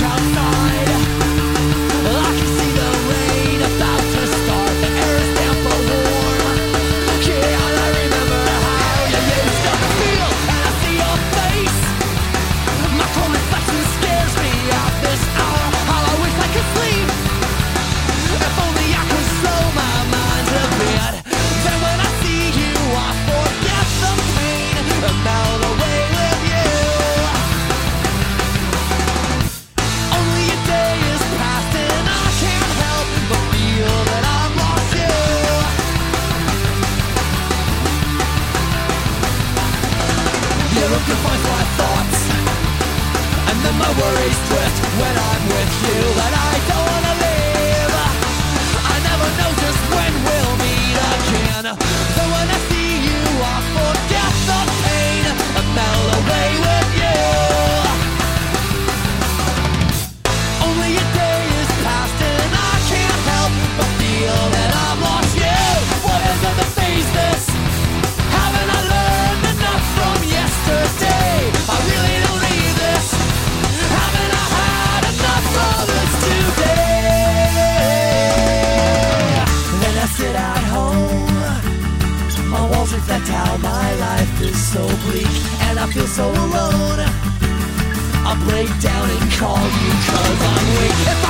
count smoke my thoughts. And then my worries drift when I'm with you. And I These reflect how my life is so bleak And I feel so alone. I'll break down and call you cause I'm weak.